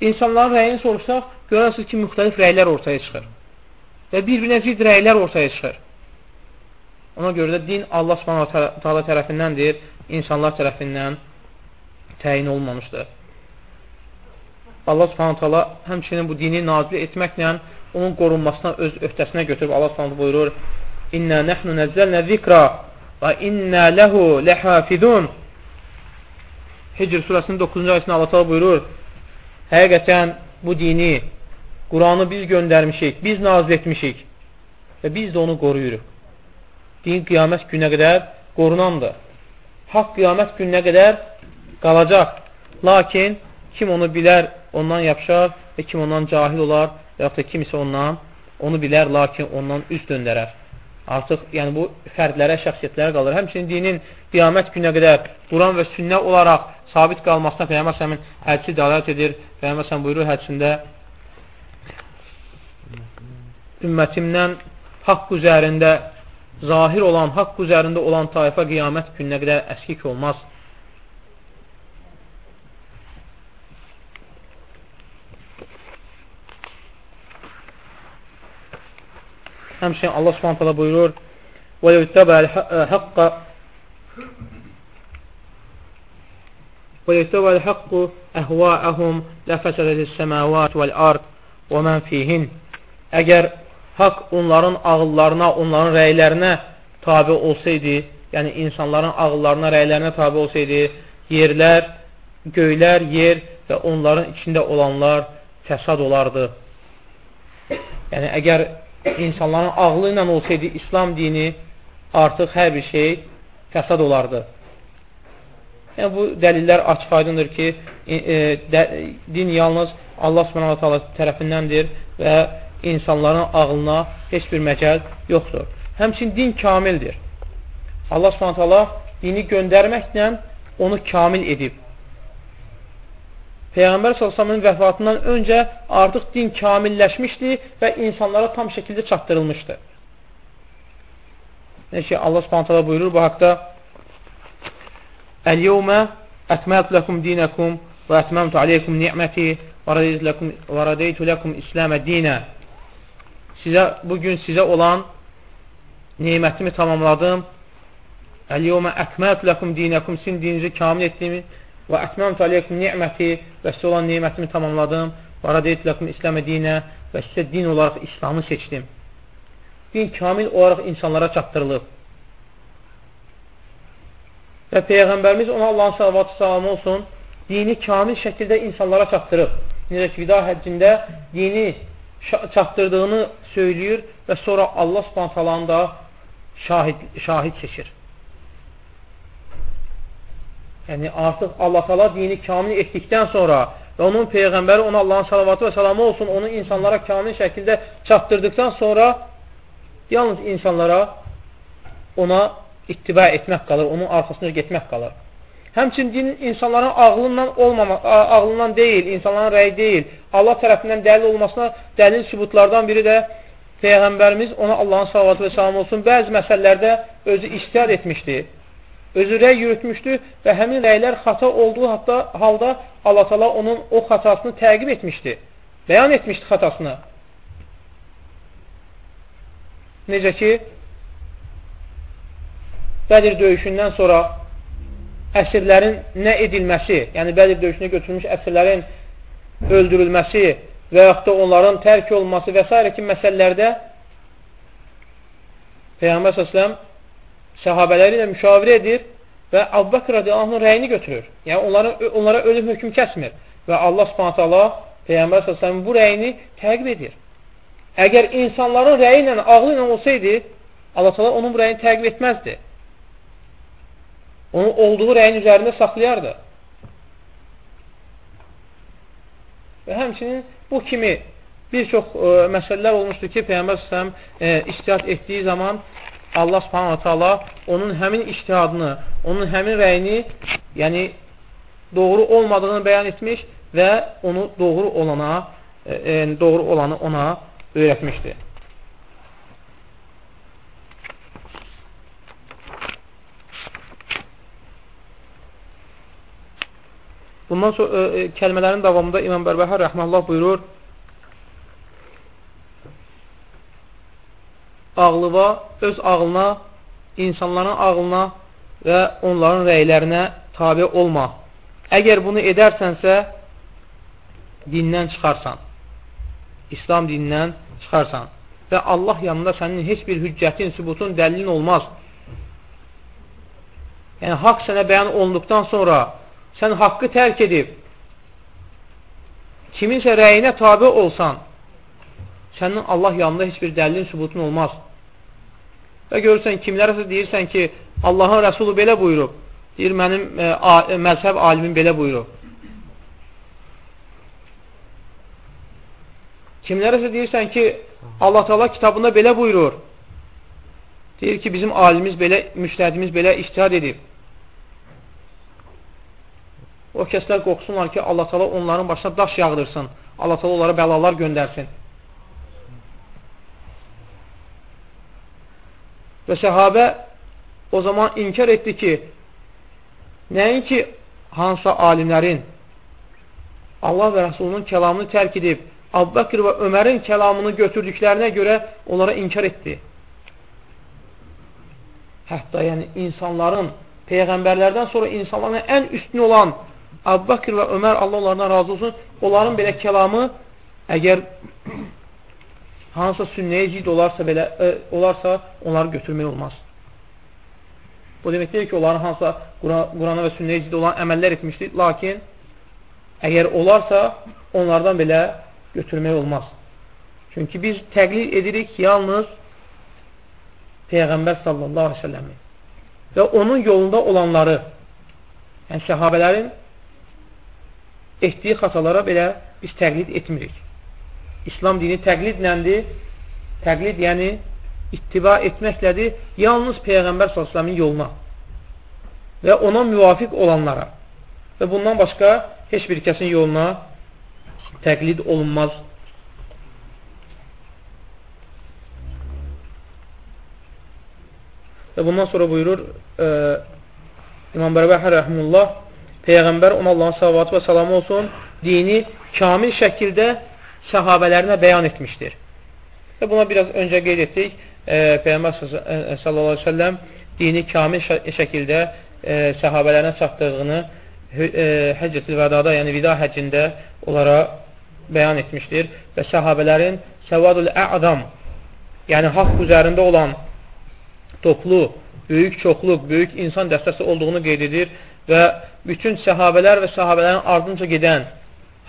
insanların rəyini soruşsaq, görərsiniz ki, müxtəlif rəylər ortaya çıxır. Və bir-birinə zid rəylər ortaya çıxır. Ona görə də din Allah subhanahu tərəfindəndir, insanlar tərəfindən təyin olmamışdır. Allah subhanahu taala həmçinin bu dini nazil etməklə onun qorunmasına öz öhdəsinə götürüb Allah subhanahu buyurur: İnna nəhnu nəzzəlnə zikra və inna ləhu ləhafizun Hicr surəsinin 9-cu ayəsində Allah buyurur Həqiqətən bu dini Quranı biz göndərmişik, biz nazil etmişik və biz də onu qoruyuruq. Din qiyamət günə qədər qorunandır. Haqq qiyamət günə qədər qalacaq. Lakin kim onu bilər, ondan yapışar və kim ondan cahil olar və yaxud da kimsə ondan onu bilər, lakin ondan üz döndərər. Artıq yəni bu fərdlərə, şəxsiyyətlərə qalır. Həmçinin dinin qiyamət günə qədər Quran və sünnə olaraq sabit qalmasına Peyğəmbər səmin hədisi dəlalət edir. Peyğəmbər səm buyurur hədisində ümmətimdən haqq üzərində zahir olan, haqq üzərində olan tayfa qiyamət gününə qədər əskik olmaz. Həmçinin Allah Subhanahu taala buyurur: "Və yəttəbəl haqqa və yəttəbəl haqqu əhvaəhum ləfəsədətis-səmavati vəl-ard və men fihin." Əgər haqq onların ağıllarına, onların rəylərinə tabi olsaydı, yəni insanların ağıllarına, rəylərinə tabi olsaydı, yerlər, göylər, yer və onların içində olanlar fəsad olardı. Yəni, əgər insanların ağlı ilə olsaydı İslam dini artıq hər bir şey fəsad olardı. Yəni, bu dəlillər açıq aydındır ki, e, e, də, din yalnız Allah ta'ala tərəfindəndir və insanların ağlına heç bir məcal yoxdur. Həmçin din kamildir. Allah ta'ala dini göndərməklə onu kamil edib. Peyğəmbər s.ə.v-in vəfatından öncə artıq din kamilləşmişdi və insanlara tam şəkildə çatdırılmışdı. Necə ki, Allah subhanətələ buyurur bu haqda Əl-yevmə ətmət ləkum dinəkum və ətməmtu aleykum ni'məti və radeytu ləkum İsləmə dinə Sizə, bugün sizə olan neymətimi tamamladım. Əl-yevmə ətmət ləkum dinəkum Sizin dininizi kamil etdiyimi və ətməmtu aleykum ni'məti və sizə olan neymətimi tamamladım və radiyət ləkum İsləmə dinə və sizə din olaraq İslamı seçdim. Din kamil olaraq insanlara çatdırılıb. Və Peyğəmbərimiz ona Allahın salavatı salamı olsun, dini kamil şəkildə insanlara çatdırıb. Necə ki, vida həccində dini çatdırdığını söyləyir və sonra Allah subhantalanı da şahid, şahid seçir. Yəni, artıq Allah tala dini kamil etdikdən sonra və onun Peyğəmbəri ona Allahın salavatı və salamı olsun, onu insanlara kamil şəkildə çatdırdıqdan sonra yalnız insanlara ona ittiba etmək qalır, onun arxasında getmək qalır. Həmçin din insanların ağlından olmamaq, ağlından deyil, insanların rəyi deyil. Allah tərəfindən dəlil olmasına dəlil sübutlardan biri də Peyğəmbərimiz ona Allahın salavatı və salamı olsun, bəzi məsələlərdə özü iştihad etmişdi. Özü rəy yürütmüşdü və həmin rəylər xata olduğu hatta, halda Allah tala onun o xatasını təqib etmişdi. Bəyan etmişdi xatasını. Necə ki, Bədir döyüşündən sonra əsirlərin nə edilməsi, yəni Bədir döyüşünə götürülmüş əsirlərin öldürülməsi və yaxud da onların tərk olması və s. ki, məsələlərdə Peyğəmbər s.ə.v səhabələri ilə müşavirə edir və Abbaqir radiyallahu rəyini götürür. Yəni, onlara, onlara ölüm hökm kəsmir. Və Allah subhanət Allah Peyğəmbər s.ə.v bu rəyini təqib edir. Əgər insanların rəyi ilə, ağlı ilə olsaydı, Allah onun bu rəyini təqib etməzdi onu olduğu rəyin üzərində saxlayardı. Və həmçinin bu kimi bir çox e, məsələlər olmuşdur ki, Peyyəmbər səsəm e, iştihad etdiyi zaman Allah subhanahu ta'ala onun həmin iştihadını, onun həmin rəyini, yəni doğru olmadığını bəyan etmiş və onu doğru olana, e, e doğru olanı ona öyrətmişdir. Bundan sonra e, e, kəlmələrin davamında İmam Bərbəhər rəhməllah buyurur, ağlıva, öz ağlına, insanların ağlına və onların rəylərinə tabi olma. Əgər bunu edərsənsə, dindən çıxarsan. İslam dinindən çıxarsan. Və Allah yanında sənin heç bir hüccətin, sübutun, dəlilin olmaz. Yəni, haqq sənə bəyan olunduqdan sonra sən haqqı tərk edib, kiminsə rəyinə tabi olsan, sənin Allah yanında heç bir dəlilin sübutun olmaz. Və görürsən, kimlərəsə deyirsən ki, Allahın Rəsulu belə buyurub, deyir, mənim e, e, məzhəb alimin belə buyurub. Kimlərəsə deyirsən ki, Allah Taala kitabında belə buyurur. Deyir ki, bizim alimiz belə, müştəhidimiz belə iştihad edib. O kəslər qorxsunlar ki, Allah tala onların başına daş yağdırsın. Allah tala onlara bəlalar göndərsin. Və səhabə o zaman inkar etdi ki, nəinki hansısa alimlərin Allah və Rəsulunun kəlamını tərk edib, Abbaqir və Ömərin kəlamını götürdüklərinə görə onlara inkar etdi. Hətta yəni insanların, peyğəmbərlərdən sonra insanların ən üstün olan Abu Bakr və Ömər, Allah onlardan razı olsun, onların belə kəlamı əgər hansısa sünnəyə cid olarsa, belə, ə, e, olarsa onları götürmək olmaz. Bu demək deyil ki, onların hansısa Qurana və sünnəyə cid olan əməllər etmişdir, lakin əgər olarsa, onlardan belə götürmək olmaz. Çünki biz təqlid edirik yalnız Peyğəmbər sallallahu aleyhi ve səlləmi və onun yolunda olanları, yəni səhabələrin etdiyi xatalara belə biz təqlid etmirik. İslam dini təqlidləndir. Təqlid yəni ittiba etməklədir yalnız Peyğəmbər s.ə.v-in yoluna və ona müvafiq olanlara və bundan başqa heç bir kəsin yoluna təqlid olunmaz. Və bundan sonra buyurur e, İmam Bərbəxə rəhmullah Peyğəmbər ona Allahın salavatı və salamı olsun, dini kamil şəkildə səhabələrinə bəyan etmişdir. Və buna biraz öncə qeyd etdik. E, Peyğəmbər e, sallallahu aleyhi ve sellem dini kamil şəkildə e, səhabələrinə çatdığını e, həccətül vədada, yəni vida həccində onlara bəyan etmişdir. Və səhabələrin səvadul ə'adam, yəni haqq üzərində olan toplu, böyük çoxluq, böyük insan dəstəsi olduğunu qeyd edir və bütün səhabələr və səhabələrin ardınca gedən,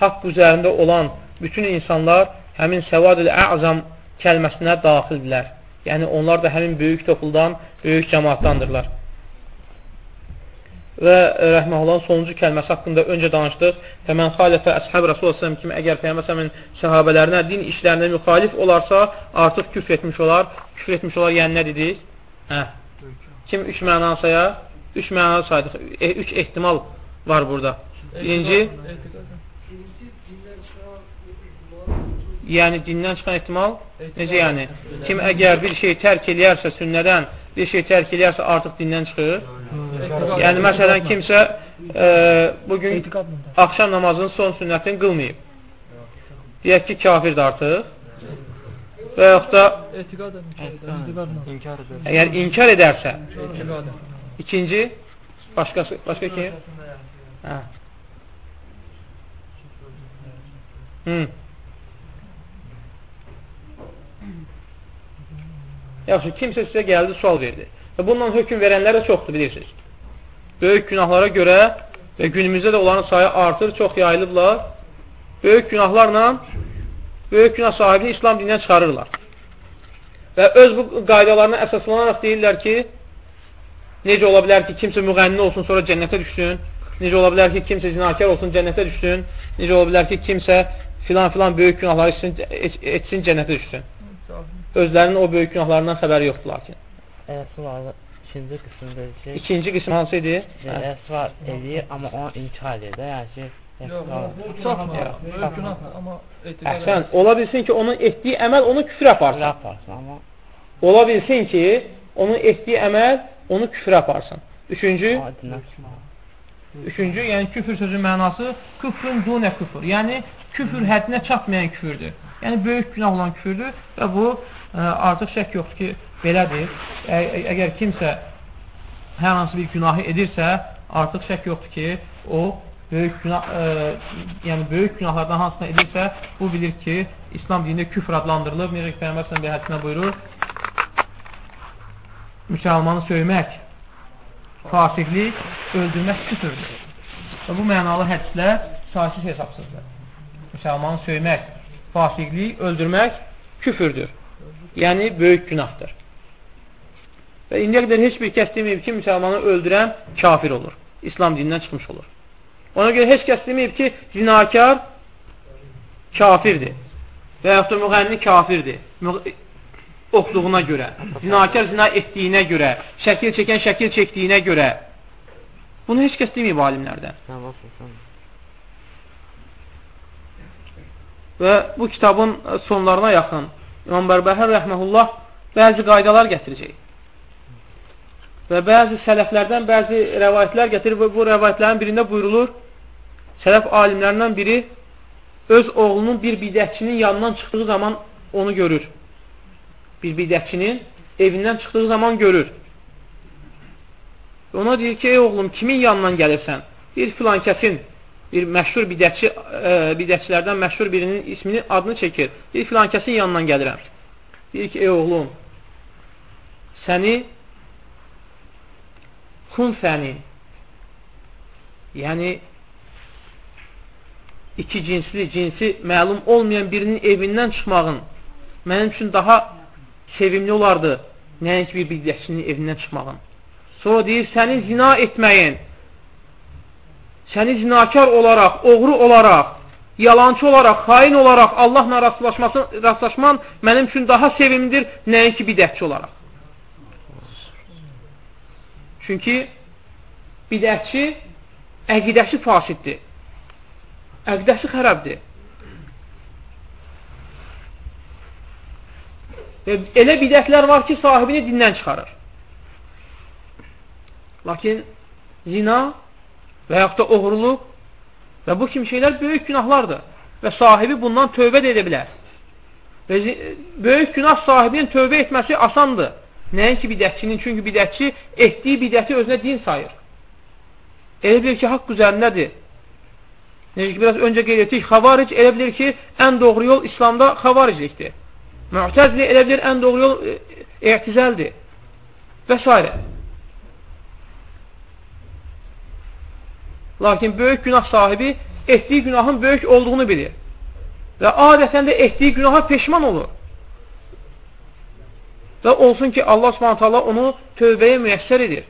haqq üzərində olan bütün insanlar həmin səvadül əzam kəlməsinə daxildirlər. Yəni, onlar da həmin böyük topluldan, böyük cəmaatdandırlar. Və rəhməhullah sonuncu kəlməsi haqqında öncə danışdıq. Və mən xalifə əshəb Rasulullah kimi əgər Peyyəməsəmin səhabələrinə, din işlərinə müxalif olarsa, artıq küfr etmiş olar. Küfr etmiş olar, yəni nə dedik? Hə. Kim üç məna sayar? Üç məna saydıq. E, üç ehtimal var burada. Birinci, yəni dindən çıxan ehtimal necə yəni? Kim əgər bir şey tərk eləyərsə sünnədən, bir şey tərk eləyərsə artıq dindən çıxır. Yəni, məsələn, kimsə e, bugün axşam namazının son sünnətini qılmayıb. Deyək ki, kafirdir artıq. Və yaxud da əgər inkar edərsə, ikinci, başqası, başqa kim? Hə. Hı. Yaxşı, kimsə sizə gəldi, sual verdi. Və bununla hökum verənlər də çoxdur, bilirsiniz. Böyük günahlara görə və günümüzdə də onların sayı artır, çox yayılıblar. Böyük günahlarla böyük günah sahibini İslam dinindən çıxarırlar. Və öz bu qaydalarına əsaslanaraq deyirlər ki, necə ola bilər ki, kimsə müğənni olsun, sonra cənnətə düşsün, necə ola bilər ki, kimsə zinakar olsun, cənnətə düşsün, necə ola bilər ki, kimsə filan-filan böyük günahları etsin, etsin cənnətə düşsün. Özlərinin o böyük günahlarından xəbəri yoxdur lakin. Əsvar ikinci qism deyir ki, İkinci qism hansı idi? əsvar eləyir, amma onu inkar edir. Yəni ki, Çox böyük günahdır, amma Əhsən, ola bilsin ki, onun etdiyi əməl onu küfür aparsın. yaparsın, amma Ola bilsin ki, onun etdiyi əməl onu küfür aparsın. Üçüncü, üçüncü, yəni küfür sözün mənası küfrün dunə küfür. Yəni küfür həddinə çatmayan küfürdür. Yəni böyük günah olan küfürdür və bu ə, artıq şək yoxdur ki, belədir. Ə, əgər kimsə hər hansı bir günahı edirsə, artıq şək yoxdur ki, o böyük günah, ə, yəni böyük günahlardan hansına edirsə, bu bilir ki, İslam dinində küfr adlandırılıb. Necə ki, Peyğəmbər bir hədisində buyurur, müsəlmanı söymək, fasiqlik, öldürmək küfürdür. Və bu mənalı hədislər saysız hesabsızdır. Müsəlmanı söymək, fasiqlik, öldürmək küfürdür. Yəni, böyük günahdır. Və indiyə qədər heç bir kəs deməyib ki, müsəlmanı öldürən kafir olur. İslam dinindən çıxmış olur. Ona görə heç kəs deməyib ki, zinakar kafirdir. Və yaxud da müğənni kafirdir. Oxluğuna görə, zinakar zina etdiyinə görə, şəkil çəkən şəkil çəkdiyinə görə. Bunu heç kəs deməyib alimlərdən. Və bu kitabın sonlarına yaxın İmam Bərbəhər rəhməhullah bəzi qaydalar gətirəcək. Və bəzi sələflərdən bəzi rəvayətlər gətirir və bu rəvayətlərin birində buyurulur, sələf alimlərindən biri öz oğlunun bir bidətçinin yanından çıxdığı zaman onu görür. Bir bidətçinin evindən çıxdığı zaman görür. Ona deyir ki, ey oğlum, kimin yanından gəlirsən? Bir filan kəsin bir məşhur bidətçi, e, bidətçilərdən məşhur birinin ismini, adını çəkir. Bir filan kəsin yanından gəlirəm. Deyir ki, ey oğlum, səni xunfənin, yəni iki cinsli, cinsi məlum olmayan birinin evindən çıxmağın mənim üçün daha sevimli olardı, nəinki bir bidətçinin evindən çıxmağın. Sonra deyir, səni zina etməyin, səni zinakar olaraq, oğru olaraq, yalancı olaraq, xain olaraq Allahla rastlaşman mənim üçün daha sevimlidir, nəinki bidətçi olaraq. Çünki bidətçi əqidəsi fasiddir. Əqidəsi xərəbdir. Və elə bidətlər var ki, sahibini dindən çıxarır. Lakin zina və yaxud da oğurluq və bu kimi şeylər böyük günahlardır və sahibi bundan tövbə edə bilər. Və böyük günah sahibinin tövbə etməsi asandır. Nəinki bidətçinin, çünki bidətçi etdiyi bidəti özünə din sayır. Elə bilir ki, haqq üzərindədir. Necə ki, biraz öncə qeyd etdik, xavaric elə bilir ki, ən doğru yol İslamda xavariclikdir. Mü'təzli elə bilir ən doğru yol ehtizəldir və s. Lakin böyük günah sahibi etdiyi günahın böyük olduğunu bilir. Və adətən də etdiyi günaha peşman olur. Və olsun ki, Allah subhanətə onu tövbəyə müyəssər edir.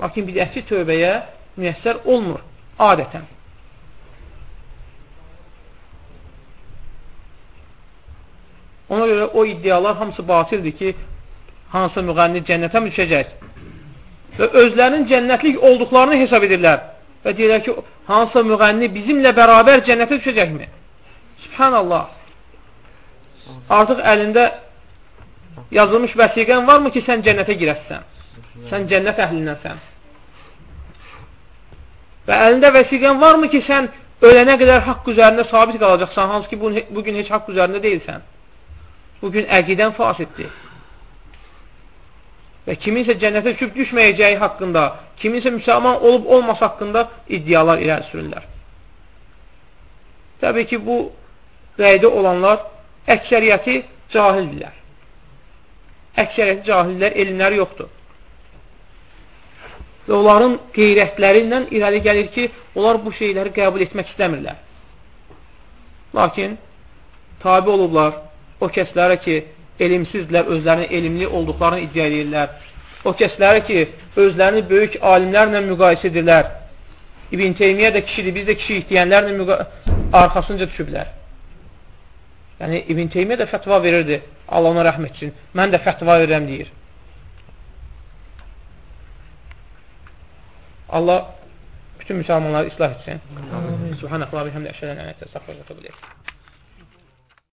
Lakin bidətçi tövbəyə müyəssər olmur adətən. Ona görə o iddialar hamısı batildir ki, hansı müğənni cənnətə mi düşəcək? Və özlərinin cənnətlik olduqlarını hesab edirlər. Və deyirlər ki, hansı müğənni bizimlə bərabər cənnətə düşəcəkmi? Subhanallah. Artıq əlində yazılmış vəsiqən varmı ki, sən cənnətə girəsən? Sən cənnət əhlindənsən. Və əlində vəsiqən varmı ki, sən ölənə qədər haqq üzərində sabit qalacaqsan, hansı ki, bugün heç haqq üzərində deyilsən? Bugün əqidən fasiddir. Və kiminsə cənnətə düşüb düşməyəcəyi haqqında, kiminsə müsəlman olub olması haqqında iddialar irəli sürürlər. Təbii ki, bu rəydə olanlar əksəriyyəti cahildirlər. Əksəriyyəti cahillər, elmləri yoxdur. Və onların qeyrətlərindən irəli gəlir ki, onlar bu şeyləri qəbul etmək istəmirlər. Lakin tabi olublar o kəslərə ki, elmsizdirlər, özlərinin elmli olduqlarını iddia edirlər. O kəslərə ki, özlərini böyük alimlərlə müqayisə edirlər. İbn Teymiyyə də kişidir, biz də kişi deyənlərlə arxasınca düşüblər. Yəni, İbn Teymiyyə də fətva verirdi, Allah ona rəhm etsin. Mən də fətva verirəm, deyir. Allah bütün müsəlmanları islah etsin. Subhanallah və həmdə əşhədən ənətə, səxvə və təbliğ.